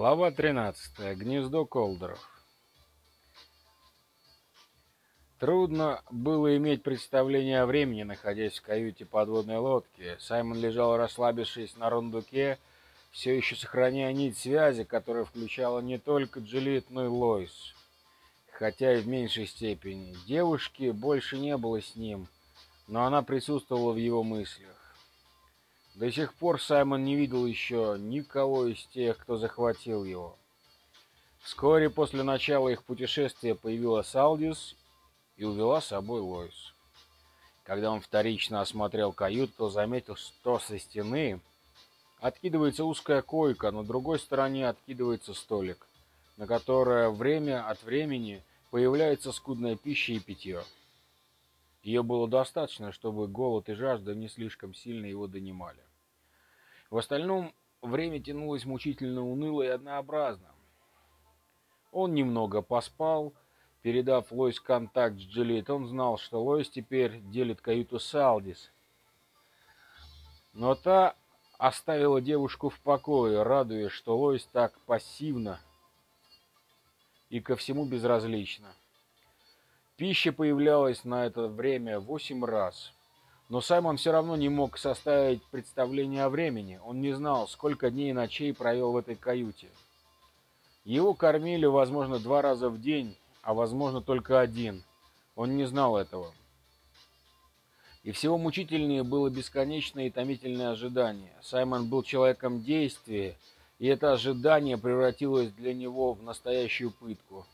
Глава 13. Гнездо Колдеров. Трудно было иметь представление о времени, находясь в каюте подводной лодки. Саймон лежал, расслабившись на рундуке, все еще сохраняя нить связи, которая включала не только Джилит, но и Лойс. Хотя и в меньшей степени. Девушки больше не было с ним, но она присутствовала в его мыслях. До сих пор Саймон не видел еще никого из тех, кто захватил его. Вскоре после начала их путешествия появилась Алдис и увела с собой Лоис. Когда он вторично осмотрел каюту, то заметил, что со стены откидывается узкая койка, на другой стороне откидывается столик, на которое время от времени появляется скудная пища и питье. Ее было достаточно, чтобы голод и жажда не слишком сильно его донимали. В остальном время тянулось мучительно уныло и однообразно. Он немного поспал, передав Лойс контакт с Джилит. Он знал, что Лойс теперь делит каюту с Алдис. Но та оставила девушку в покое, радуясь, что Лойс так пассивно и ко всему безразлична. Пища появлялась на это время восемь раз. Но Саймон все равно не мог составить представление о времени. Он не знал, сколько дней и ночей провел в этой каюте. Его кормили, возможно, два раза в день, а возможно только один. Он не знал этого. И всего мучительнее было бесконечное и томительное ожидание. Саймон был человеком действия, и это ожидание превратилось для него в настоящую пытку.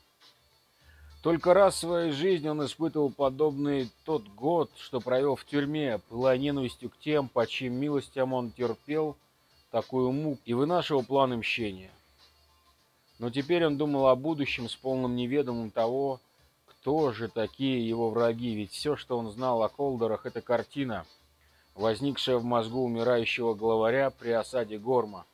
Только раз в своей жизни он испытывал подобный тот год, что провел в тюрьме, пылая ненавистью к тем, по чьим милостям он терпел такую муку и вынашивал планы мщения. Но теперь он думал о будущем с полным неведомым того, кто же такие его враги, ведь все, что он знал о Колдерах, это картина, возникшая в мозгу умирающего главаря при осаде Горма.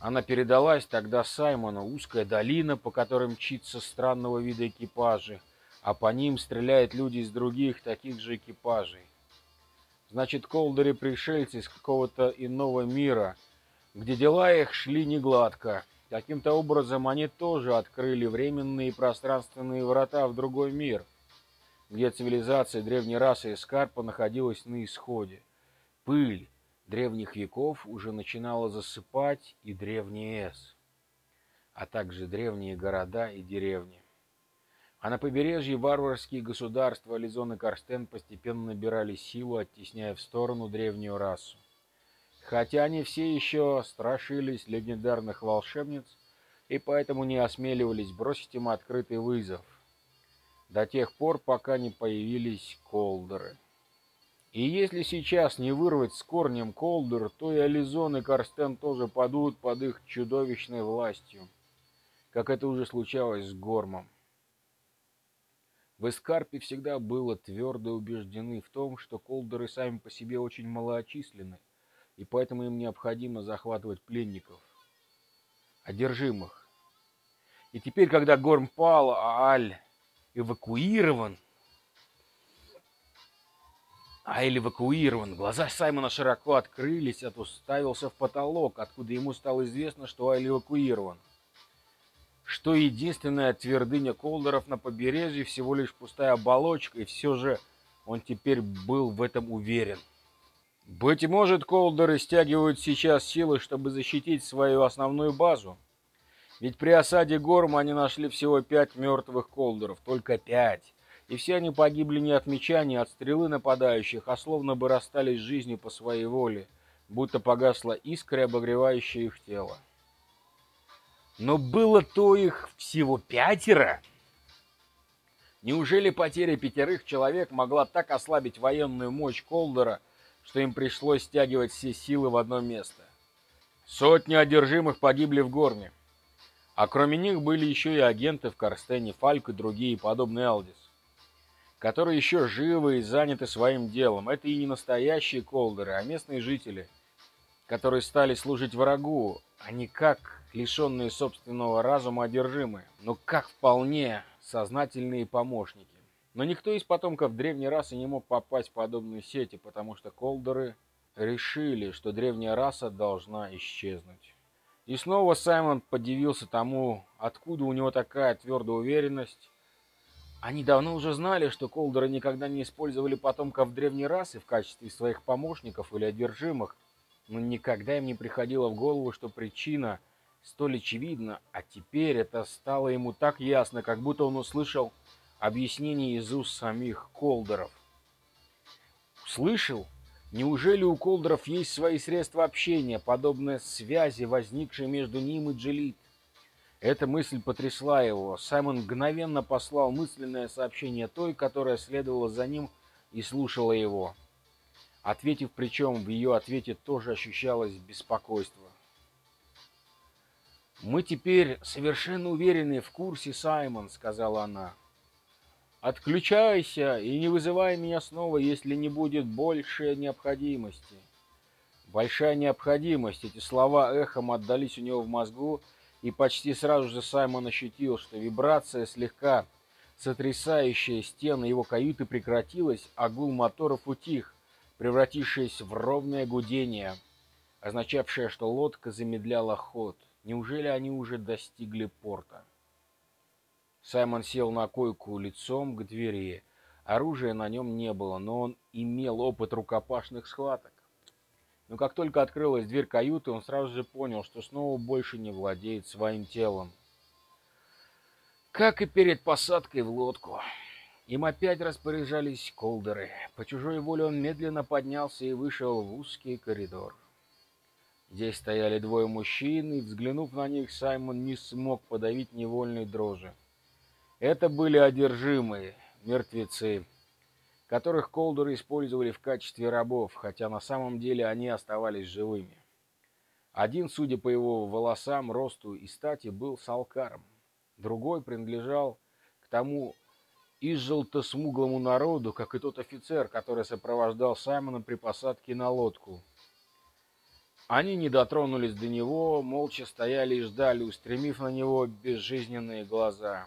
Она передалась тогда Саймону, узкая долина, по которой мчится странного вида экипажи, а по ним стреляют люди из других таких же экипажей. Значит, Колдеры пришельцы из какого-то иного мира, где дела их шли негладко. Каким-то образом они тоже открыли временные пространственные врата в другой мир, где цивилизация древней расы Эскарпа находилась на исходе. Пыль, древних веков уже начинало засыпать и древний Эс, а также древние города и деревни. А на побережье варварские государства Ализон и Карстен постепенно набирали силу, оттесняя в сторону древнюю расу. Хотя они все еще страшились легендарных волшебниц и поэтому не осмеливались бросить им открытый вызов, до тех пор, пока не появились колдеры. И если сейчас не вырвать с корнем Колдер, то и Ализон и Карстен тоже падут под их чудовищной властью, как это уже случалось с Гормом. В Эскарпе всегда было твердо убеждены в том, что колдеры сами по себе очень малоочисленны, и поэтому им необходимо захватывать пленников, одержимых. И теперь, когда Горм пал, а Аль эвакуирован, Аэль эвакуирован. Глаза Саймона широко открылись, а уставился в потолок, откуда ему стало известно, что Аэль эвакуирован. Что единственная твердыня Колдеров на побережье всего лишь пустая оболочка, и все же он теперь был в этом уверен. Быть может, Колдеры стягивают сейчас силы, чтобы защитить свою основную базу. Ведь при осаде Горма они нашли всего пять мертвых Колдеров, только пять и все они погибли не от меча, не от стрелы нападающих, а словно бы расстались с жизнью по своей воле, будто погасла искра, обогревающая их тело. Но было то их всего пятеро. Неужели потеря пятерых человек могла так ослабить военную мощь Колдера, что им пришлось стягивать все силы в одно место? Сотни одержимых погибли в Горне. А кроме них были еще и агенты в Карстене, Фальк и другие, подобные Алдис которые еще живы и заняты своим делом. Это и не настоящие колдеры, а местные жители, которые стали служить врагу, а не как лишенные собственного разума одержимые, но как вполне сознательные помощники. Но никто из потомков древней расы не мог попасть в подобные сети, потому что колдеры решили, что древняя раса должна исчезнуть. И снова Саймон подивился тому, откуда у него такая твердая уверенность. Они давно уже знали, что Колдеры никогда не использовали потомков древней расы в качестве своих помощников или одержимых, но никогда им не приходило в голову, что причина столь очевидна, а теперь это стало ему так ясно, как будто он услышал объяснение из уст самих Колдеров. Услышал? Неужели у Колдеров есть свои средства общения, подобные связи, возникшей между ним и Джилит? Эта мысль потрясла его. Саймон мгновенно послал мысленное сообщение той, которая следовала за ним и слушала его. Ответив причем, в ее ответе тоже ощущалось беспокойство. «Мы теперь совершенно уверены в курсе, Саймон», — сказала она. Отключайся и не вызывай меня снова, если не будет большей необходимости. Большая необходимость. Эти слова эхом отдались у него в мозгу, и почти сразу же Саймон ощутил, что вибрация, слегка сотрясающая стены его каюты, прекратилась, а гул моторов утих, превратившись в ровное гудение, означавшее, что лодка замедляла ход. Неужели они уже достигли порта? Саймон сел на койку лицом к двери. Оружия на нем не было, но он имел опыт рукопашных схваток. Но как только открылась дверь каюты, он сразу же понял, что снова больше не владеет своим телом. Как и перед посадкой в лодку. Им опять распоряжались колдеры. По чужой воле он медленно поднялся и вышел в узкий коридор. Здесь стояли двое мужчин, и, взглянув на них, Саймон не смог подавить невольной дрожи. Это были одержимые, мертвецы, которых Колдеры использовали в качестве рабов, хотя на самом деле они оставались живыми. Один, судя по его волосам, росту и стати, был салкаром. Другой принадлежал к тому изжелто-смуглому народу, как и тот офицер, который сопровождал Саймона при посадке на лодку. Они не дотронулись до него, молча стояли и ждали, устремив на него безжизненные глаза.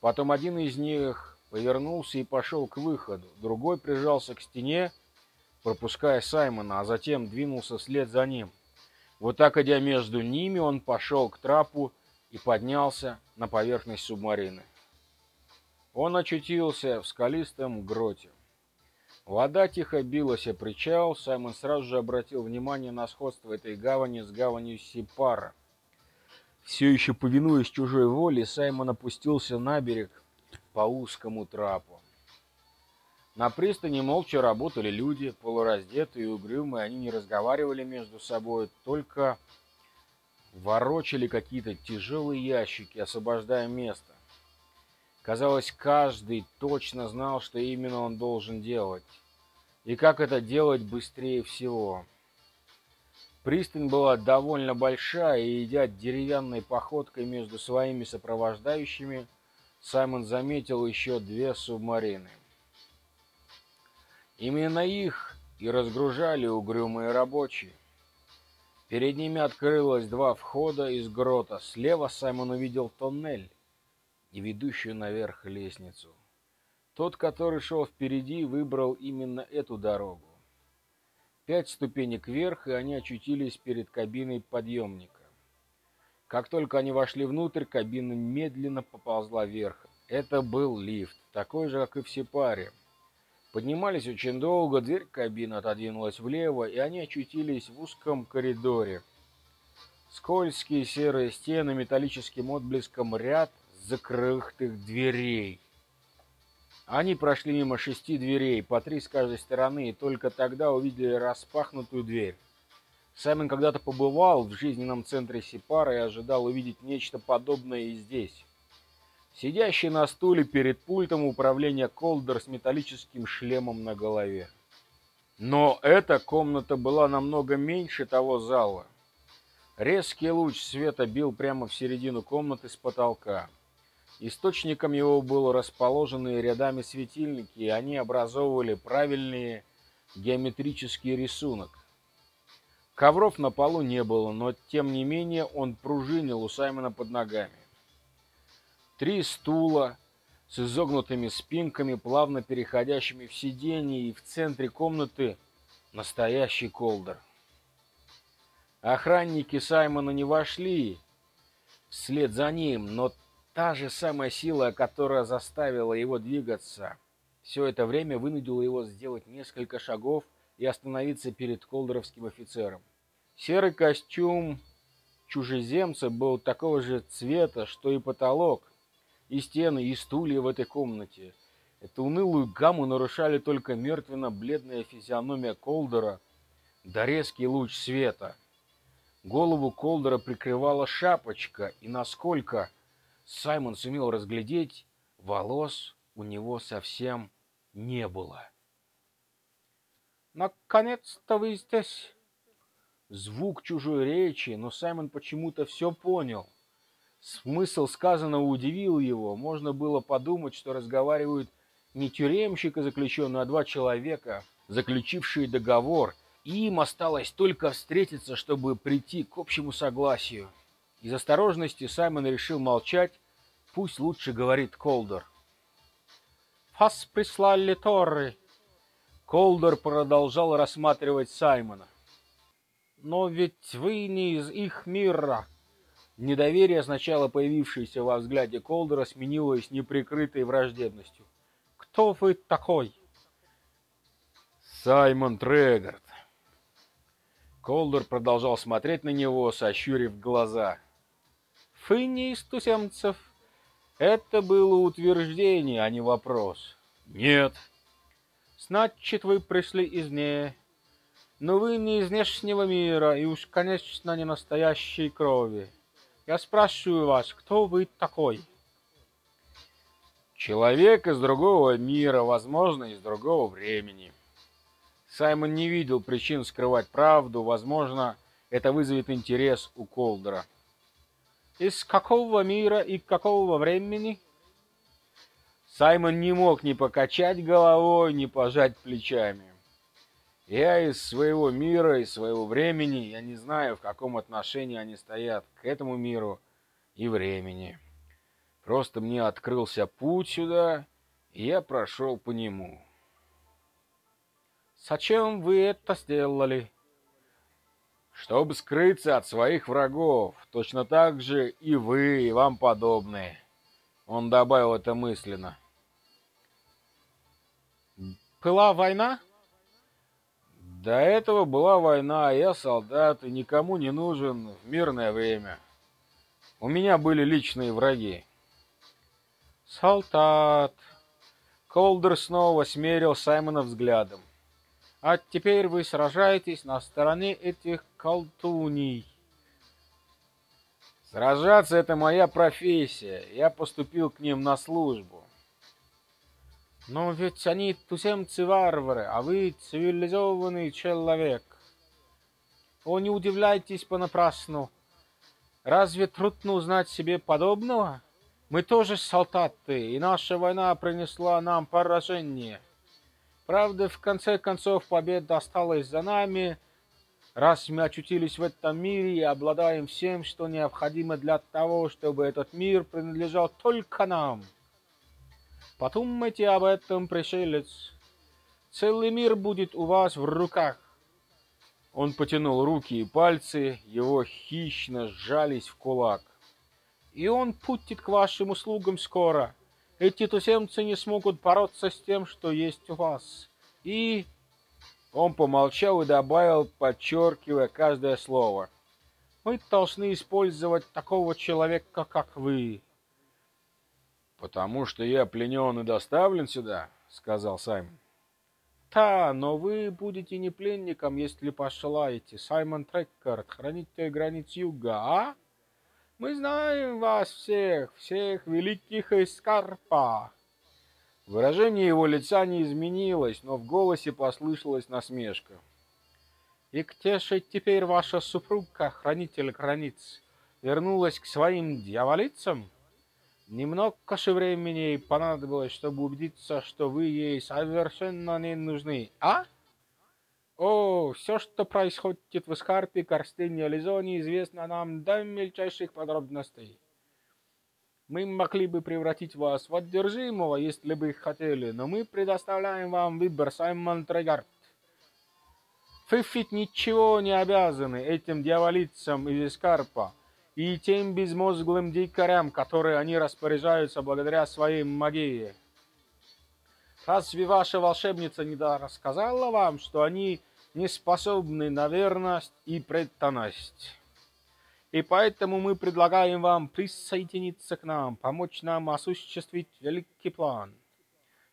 Потом один из них повернулся и пошел к выходу, другой прижался к стене, пропуская Саймона, а затем двинулся вслед за ним. Вот так, идя между ними, он пошел к трапу и поднялся на поверхность субмарины. Он очутился в скалистом гроте. Вода тихо билась о причал, Саймон сразу же обратил внимание на сходство этой гавани с гаванью Сипара – все еще повинуясь чужой воле, Саймон опустился на берег по узкому трапу. На пристани молча работали люди, полураздетые и угрюмые. Они не разговаривали между собой, только ворочали какие-то тяжелые ящики, освобождая место. Казалось, каждый точно знал, что именно он должен делать, и как это делать быстрее всего. Пристань была довольно большая, и, идя деревянной походкой между своими сопровождающими, Саймон заметил еще две субмарины. Именно их и разгружали угрюмые рабочие. Перед ними открылось два входа из грота. Слева Саймон увидел тоннель и ведущую наверх лестницу. Тот, который шел впереди, выбрал именно эту дорогу. Пять ступенек вверх, и они очутились перед кабиной подъемника. Как только они вошли внутрь, кабина медленно поползла вверх. Это был лифт, такой же, как и в Сепаре. Поднимались очень долго, дверь кабины отодвинулась влево, и они очутились в узком коридоре. Скользкие серые стены металлическим отблеском ряд закрытых дверей. Они прошли мимо шести дверей, по три с каждой стороны, и только тогда увидели распахнутую дверь. Саймон когда-то побывал в жизненном центре Сипара и ожидал увидеть нечто подобное и здесь. Сидящий на стуле перед пультом управления Колдер с металлическим шлемом на голове. Но эта комната была намного меньше того зала. Резкий луч света бил прямо в середину комнаты с потолка. Источником его было расположенные рядами светильники, и они образовывали правильный геометрический рисунок. Ковров на полу не было, но тем не менее он пружинил у Саймона под ногами. Три стула с изогнутыми спинками, плавно переходящими в сиденье, и в центре комнаты настоящий колдер. Охранники Саймона не вошли вслед за ним, но та же самая сила, которая заставила его двигаться, все это время вынудила его сделать несколько шагов и остановиться перед колдоровским офицером. Серый костюм чужеземца был такого же цвета, что и потолок, и стены, и стулья в этой комнате. Эту унылую гамму нарушали только мертвенно-бледная физиономия Колдера да резкий луч света. Голову Колдера прикрывала шапочка, и насколько Саймон сумел разглядеть, волос у него совсем не было. «Наконец-то вы здесь!» Звук чужой речи, но Саймон почему-то все понял. Смысл сказанного удивил его. Можно было подумать, что разговаривают не тюремщик и заключенный, а два человека, заключившие договор, и им осталось только встретиться, чтобы прийти к общему согласию. Из осторожности Саймон решил молчать, пусть лучше говорит Колдер. «Вас прислали Торры!» Колдер продолжал рассматривать Саймона. Но ведь вы не из их мира. Недоверие, сначала появившееся во взгляде Колдера, сменилось неприкрытой враждебностью. Кто вы такой? Саймон Трегорд. Колдер продолжал смотреть на него, сощурив глаза. Вы не из туземцев. Это было утверждение, а не вопрос. Нет. Значит, вы пришли из не но вы не из внешнего мира и уж, конечно, не настоящей крови. Я спрашиваю вас, кто вы такой? Человек из другого мира, возможно, из другого времени. Саймон не видел причин скрывать правду, возможно, это вызовет интерес у Колдера. Из какого мира и какого времени? Саймон не мог ни покачать головой, ни пожать плечами. Я из своего мира, из своего времени, я не знаю, в каком отношении они стоят к этому миру и времени. Просто мне открылся путь сюда, и я прошел по нему. Зачем вы это сделали? Чтобы скрыться от своих врагов, точно так же и вы, и вам подобные. Он добавил это мысленно. Была война? До этого была война, а я солдат и никому не нужен в мирное время. У меня были личные враги. Солдат. Колдер снова смерил Саймона взглядом. А теперь вы сражаетесь на стороне этих колтуней. Сражаться — это моя профессия. Я поступил к ним на службу. Но ведь они туземцы-варвары, а вы цивилизованный человек. О, не удивляйтесь понапрасну. Разве трудно узнать себе подобного? Мы тоже солдаты, и наша война принесла нам поражение. Правда, в конце концов, победа осталась за нами, раз мы очутились в этом мире и обладаем всем, что необходимо для того, чтобы этот мир принадлежал только нам. Подумайте об этом, пришелец. Целый мир будет у вас в руках. Он потянул руки и пальцы, его хищно сжались в кулак. И он путит к вашим услугам скоро. Эти туземцы не смогут бороться с тем, что есть у вас. И... Он помолчал и добавил, подчеркивая каждое слово. Мы должны использовать такого человека, как вы. «Потому что я пленен и доставлен сюда», — сказал Саймон. «Да, но вы будете не пленником, если пошелаете. Саймон Треккард, хранитель границ юга, а? Мы знаем вас всех, всех великих из Скарпа». Выражение его лица не изменилось, но в голосе послышалась насмешка. «И где же теперь ваша супруга, хранитель границ, вернулась к своим дьяволицам?» Немного времени понадобилось, чтобы убедиться, что вы ей совершенно не нужны, а? О, все, что происходит в Искарпе, Корстене и Лизоне, известно нам до мельчайших подробностей. Мы могли бы превратить вас в одержимого, если бы хотели, но мы предоставляем вам выбор, Саймон Трегард. Ведь ничего не обязаны этим дьяволицам из Эскарпа и тем безмозглым дикарям, которые они распоряжаются благодаря своей магии. Разве ваша волшебница не рассказала вам, что они не способны на верность и преданность? И поэтому мы предлагаем вам присоединиться к нам, помочь нам осуществить великий план.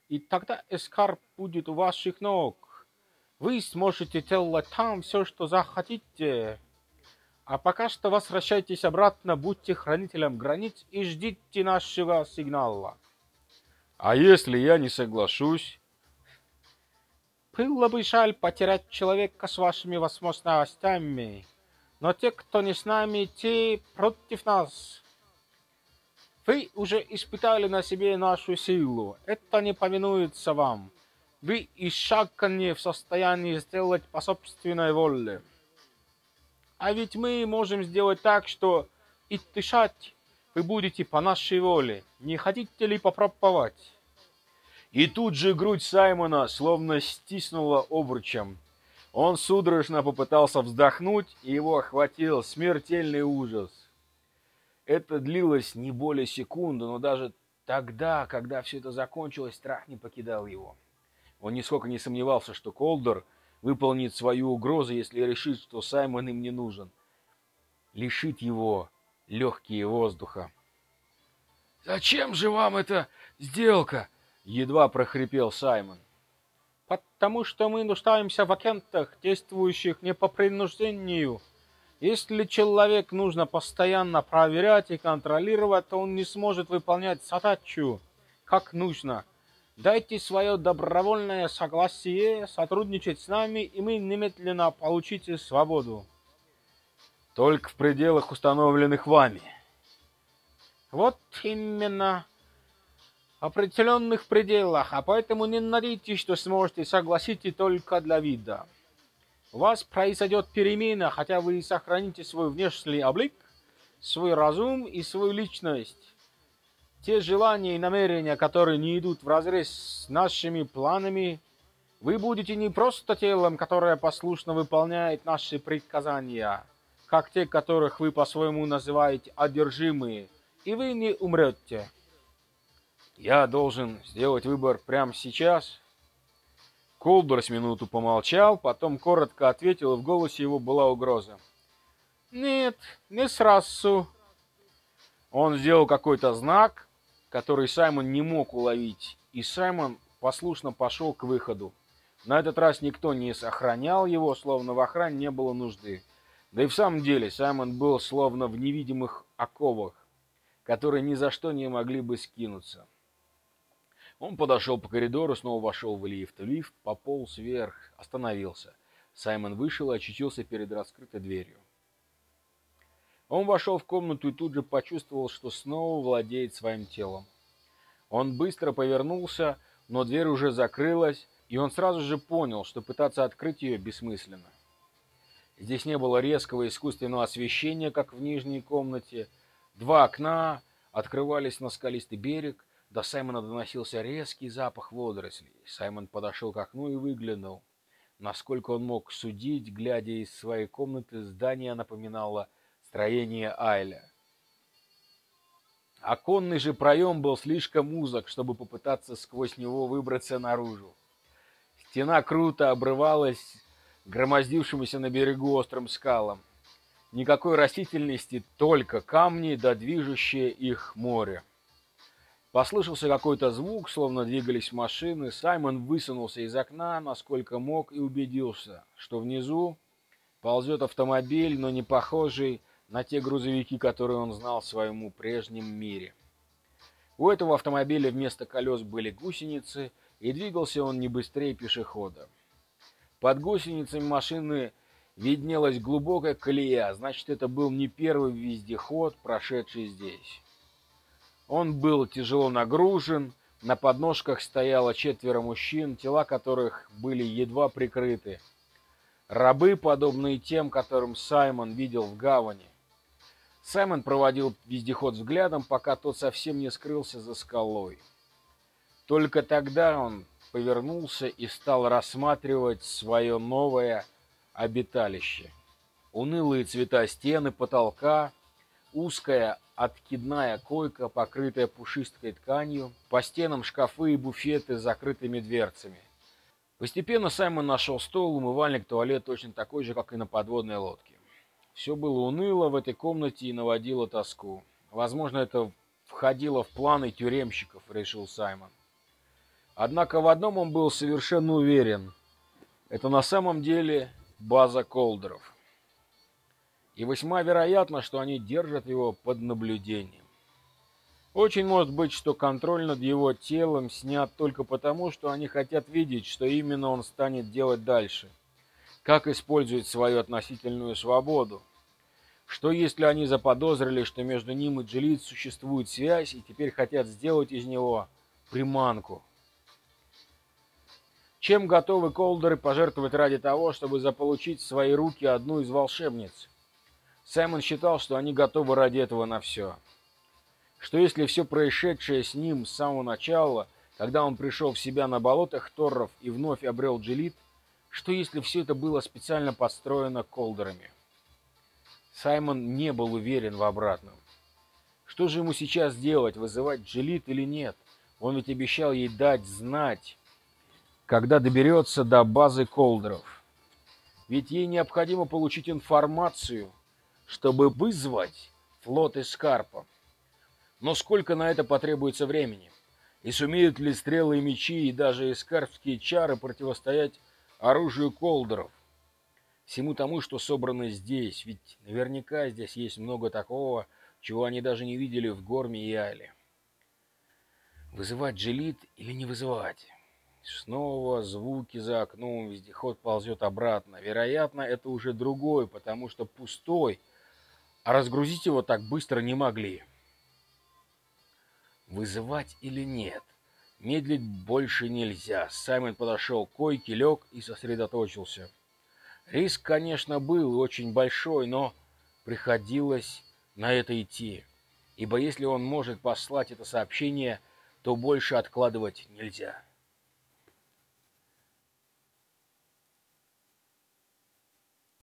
И тогда Эскарп будет у ваших ног, вы сможете делать там все, что захотите. А пока что возвращайтесь обратно, будьте хранителем границ и ждите нашего сигнала. А если я не соглашусь? Было бы жаль потерять человека с вашими возможностями, но те, кто не с нами, те против нас. Вы уже испытали на себе нашу силу, это не повинуется вам вы и шага не в состоянии сделать по собственной воле. А ведь мы можем сделать так, что и дышать вы будете по нашей воле. Не хотите ли попробовать? И тут же грудь Саймона словно стиснула обручем. Он судорожно попытался вздохнуть, и его охватил смертельный ужас. Это длилось не более секунды, но даже тогда, когда все это закончилось, страх не покидал его. Он нисколько не сомневался, что Колдер выполнит свою угрозу, если решит, что Саймон им не нужен. Лишит его легкие воздуха. «Зачем же вам эта сделка?» — едва прохрипел Саймон. «Потому что мы нуждаемся в агентах, действующих не по принуждению. Если человек нужно постоянно проверять и контролировать, то он не сможет выполнять задачу как нужно». Дайте свое добровольное согласие сотрудничать с нами, и мы немедленно получите свободу. Только в пределах, установленных вами. Вот именно. Определенных пределах, а поэтому не надейтесь, что сможете согласиться только для вида. У вас произойдет перемена, хотя вы сохраните свой внешний облик, свой разум и свою личность те желания и намерения, которые не идут вразрез с нашими планами, вы будете не просто телом, которое послушно выполняет наши приказания, как те, которых вы по-своему называете одержимые, и вы не умрете. Я должен сделать выбор прямо сейчас. Колдор с минуту помолчал, потом коротко ответил, и в голосе его была угроза. Нет, не сразу. Он сделал какой-то знак, который Саймон не мог уловить, и Саймон послушно пошел к выходу. На этот раз никто не охранял его, словно в охране не было нужды. Да и в самом деле Саймон был словно в невидимых оковах, которые ни за что не могли бы скинуться. Он подошел по коридору, снова вошел в лифт. Лифт пополз вверх, остановился. Саймон вышел и очутился перед раскрытой дверью. Он вошел в комнату и тут же почувствовал, что снова владеет своим телом. Он быстро повернулся, но дверь уже закрылась, и он сразу же понял, что пытаться открыть ее бессмысленно. Здесь не было резкого искусственного освещения, как в нижней комнате. Два окна открывались на скалистый берег, до Саймона доносился резкий запах водорослей. Саймон подошел к окну и выглянул. Насколько он мог судить, глядя из своей комнаты, здание напоминало строение Айля. Оконный же проем был слишком узок, чтобы попытаться сквозь него выбраться наружу. Стена круто обрывалась громоздившимся на берегу острым скалам. Никакой растительности, только камни да движущее их море. Послышался какой-то звук, словно двигались машины. Саймон высунулся из окна, насколько мог, и убедился, что внизу ползет автомобиль, но не похожий на те грузовики, которые он знал в своем прежнем мире. У этого автомобиля вместо колес были гусеницы, и двигался он не быстрее пешехода. Под гусеницами машины виднелась глубокая колея, значит, это был не первый вездеход, прошедший здесь. Он был тяжело нагружен, на подножках стояло четверо мужчин, тела которых были едва прикрыты. Рабы, подобные тем, которым Саймон видел в гавани. Саймон проводил вездеход взглядом, пока тот совсем не скрылся за скалой. Только тогда он повернулся и стал рассматривать свое новое обиталище. Унылые цвета стены, потолка, узкая откидная койка, покрытая пушистой тканью, по стенам шкафы и буфеты с закрытыми дверцами. Постепенно Саймон нашел стол, умывальник, туалет точно такой же, как и на подводной лодке. Все было уныло в этой комнате и наводило тоску. Возможно, это входило в планы тюремщиков, решил Саймон. Однако в одном он был совершенно уверен. Это на самом деле база Колдеров. И весьма вероятно, что они держат его под наблюдением. Очень может быть, что контроль над его телом снят только потому, что они хотят видеть, что именно он станет делать дальше. Как использовать свою относительную свободу. Что если они заподозрили, что между ним и Джилит существует связь и теперь хотят сделать из него приманку? Чем готовы колдеры пожертвовать ради того, чтобы заполучить в свои руки одну из волшебниц? Саймон считал, что они готовы ради этого на все. Что если все происшедшее с ним с самого начала, когда он пришел в себя на болотах Торров и вновь обрел Джилит, что если все это было специально подстроено колдерами? Саймон не был уверен в обратном. Что же ему сейчас делать, вызывать Джилит или нет? Он ведь обещал ей дать знать, когда доберется до базы Колдеров. Ведь ей необходимо получить информацию, чтобы вызвать флот Эскарпа. Но сколько на это потребуется времени? И сумеют ли стрелы и мечи и даже эскарпские чары противостоять оружию Колдеров? Всему тому, что собрано здесь, ведь наверняка здесь есть много такого, чего они даже не видели в Горме и Айле. Вызывать Джелит или не вызывать? Снова звуки за окном, вездеход ползет обратно. Вероятно, это уже другой, потому что пустой, а разгрузить его так быстро не могли. Вызывать или нет? Медлить больше нельзя. Саймон подошел к койке, лег и сосредоточился. Риск, конечно, был очень большой, но приходилось на это идти. Ибо если он может послать это сообщение, то больше откладывать нельзя.